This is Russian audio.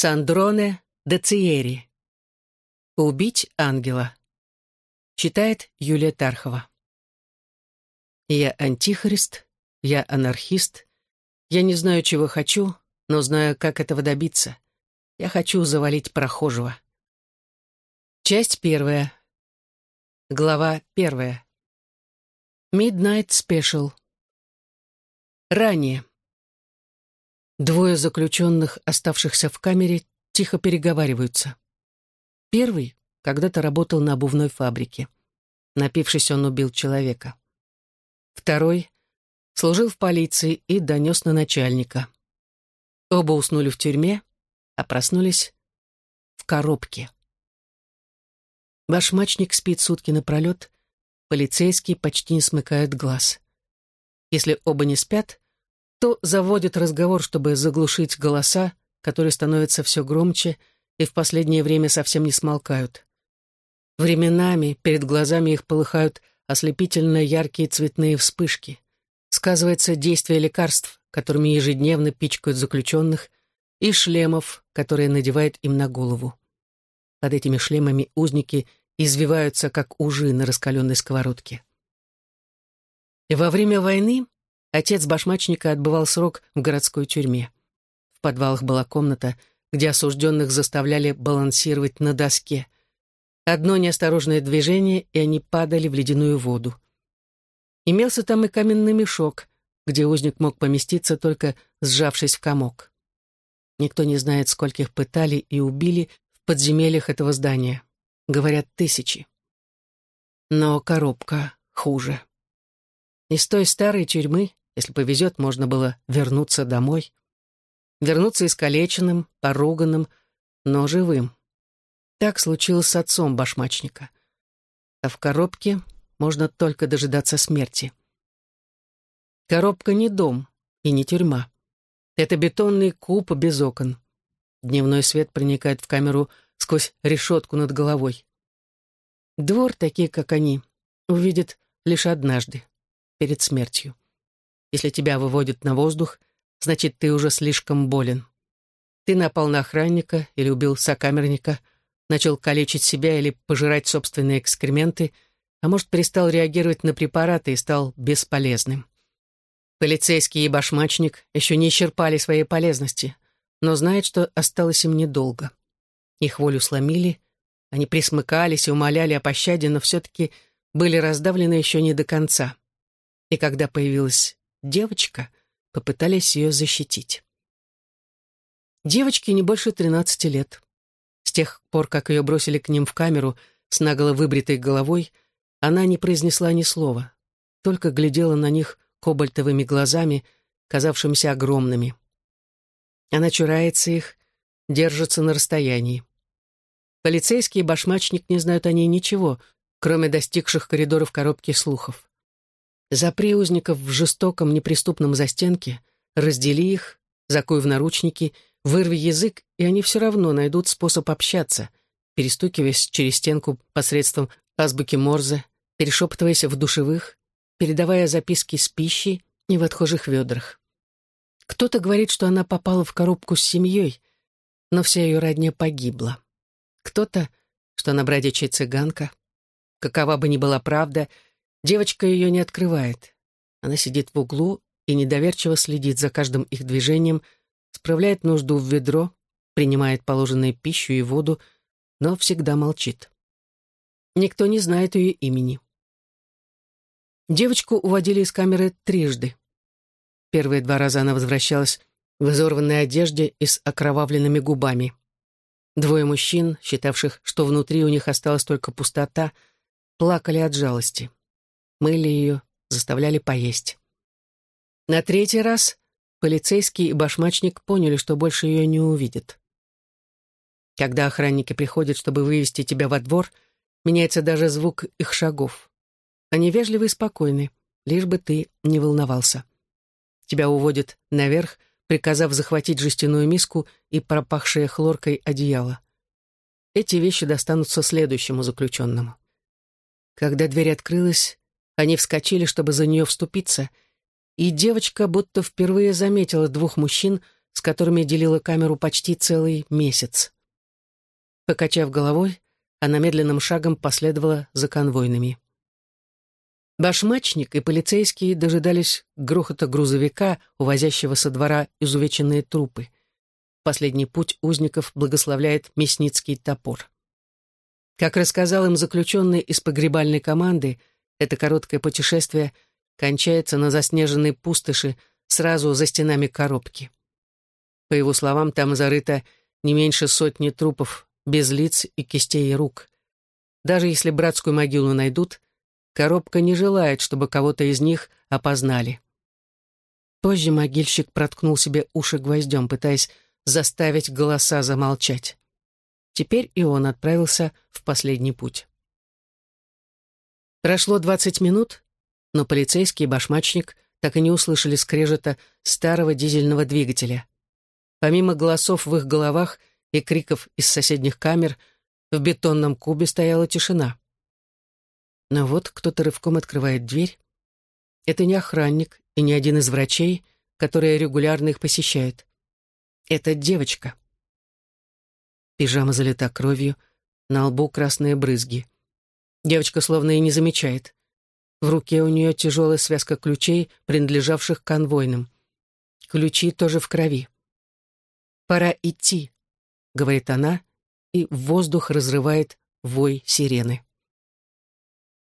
Сандроне де Циери. «Убить ангела». Читает Юлия Тархова. Я антихрист, я анархист. Я не знаю, чего хочу, но знаю, как этого добиться. Я хочу завалить прохожего. Часть первая. Глава первая. Midnight Special. Ранее. Двое заключенных, оставшихся в камере, тихо переговариваются. Первый когда-то работал на обувной фабрике. Напившись, он убил человека. Второй служил в полиции и донес на начальника. Оба уснули в тюрьме, а проснулись в коробке. Башмачник спит сутки напролет, полицейский почти не смыкает глаз. Если оба не спят, то заводит разговор, чтобы заглушить голоса, которые становятся все громче и в последнее время совсем не смолкают. Временами перед глазами их полыхают ослепительно яркие цветные вспышки. Сказывается действие лекарств, которыми ежедневно пичкают заключенных, и шлемов, которые надевают им на голову. Под этими шлемами узники извиваются, как ужи на раскаленной сковородке. И во время войны Отец башмачника отбывал срок в городской тюрьме. В подвалах была комната, где осужденных заставляли балансировать на доске. Одно неосторожное движение, и они падали в ледяную воду. Имелся там и каменный мешок, где узник мог поместиться, только сжавшись в комок. Никто не знает, скольких пытали и убили в подземельях этого здания. Говорят, тысячи. Но коробка хуже. Из той старой тюрьмы если повезет, можно было вернуться домой. Вернуться искалеченным, поруганным, но живым. Так случилось с отцом башмачника. А в коробке можно только дожидаться смерти. Коробка не дом и не тюрьма. Это бетонный куб без окон. Дневной свет проникает в камеру сквозь решетку над головой. Двор, такие как они, увидит лишь однажды, перед смертью. Если тебя выводят на воздух, значит, ты уже слишком болен. Ты напал на охранника или убил сокамерника, начал калечить себя или пожирать собственные экскременты, а может, перестал реагировать на препараты и стал бесполезным. Полицейский и башмачник еще не исчерпали своей полезности, но знают, что осталось им недолго. Их волю сломили, они присмыкались и умоляли о пощаде, но все-таки были раздавлены еще не до конца. И когда появилась девочка, попытались ее защитить. Девочке не больше 13 лет. С тех пор, как ее бросили к ним в камеру с наголо выбритой головой, она не произнесла ни слова, только глядела на них кобальтовыми глазами, казавшимися огромными. Она чурается их, держится на расстоянии. Полицейский и башмачник не знают о ней ничего, кроме достигших коридоров коробки слухов. Запри узников в жестоком неприступном застенке, раздели их, закуй в наручники, вырви язык, и они все равно найдут способ общаться, перестукиваясь через стенку посредством азбуки Морзе, перешептываясь в душевых, передавая записки с пищей и в отхожих ведрах. Кто-то говорит, что она попала в коробку с семьей, но вся ее родня погибла. Кто-то, что она бродячая цыганка. Какова бы ни была правда — Девочка ее не открывает. Она сидит в углу и недоверчиво следит за каждым их движением, справляет нужду в ведро, принимает положенную пищу и воду, но всегда молчит. Никто не знает ее имени. Девочку уводили из камеры трижды. Первые два раза она возвращалась в изорванной одежде и с окровавленными губами. Двое мужчин, считавших, что внутри у них осталась только пустота, плакали от жалости мыли ее, заставляли поесть. На третий раз полицейский и башмачник поняли, что больше ее не увидят. Когда охранники приходят, чтобы вывести тебя во двор, меняется даже звук их шагов. Они вежливы и спокойны, лишь бы ты не волновался. Тебя уводят наверх, приказав захватить жестяную миску и пропахшее хлоркой одеяло. Эти вещи достанутся следующему заключенному. Когда дверь открылась, они вскочили, чтобы за нее вступиться, и девочка будто впервые заметила двух мужчин, с которыми делила камеру почти целый месяц. Покачав головой, она медленным шагом последовала за конвойными. Башмачник и полицейские дожидались грохота грузовика, увозящего со двора изувеченные трупы. Последний путь узников благословляет мясницкий топор. Как рассказал им заключенный из погребальной команды, это короткое путешествие кончается на заснеженной пустоши сразу за стенами коробки. По его словам, там зарыто не меньше сотни трупов без лиц и кистей рук. Даже если братскую могилу найдут, Коробка не желает, чтобы кого-то из них опознали. Позже могильщик проткнул себе уши гвоздем, пытаясь заставить голоса замолчать. Теперь и он отправился в последний путь. Прошло двадцать минут, но полицейский и башмачник так и не услышали скрежета старого дизельного двигателя. Помимо голосов в их головах и криков из соседних камер, в бетонном кубе стояла тишина. Но вот кто-то рывком открывает дверь. Это не охранник и не один из врачей, которые регулярно их посещают. Это девочка. Пижама залита кровью, на лбу красные брызги. Девочка словно и не замечает. В руке у нее тяжелая связка ключей, принадлежавших конвойным. Ключи тоже в крови. «Пора идти», — говорит она, и воздух разрывает вой сирены.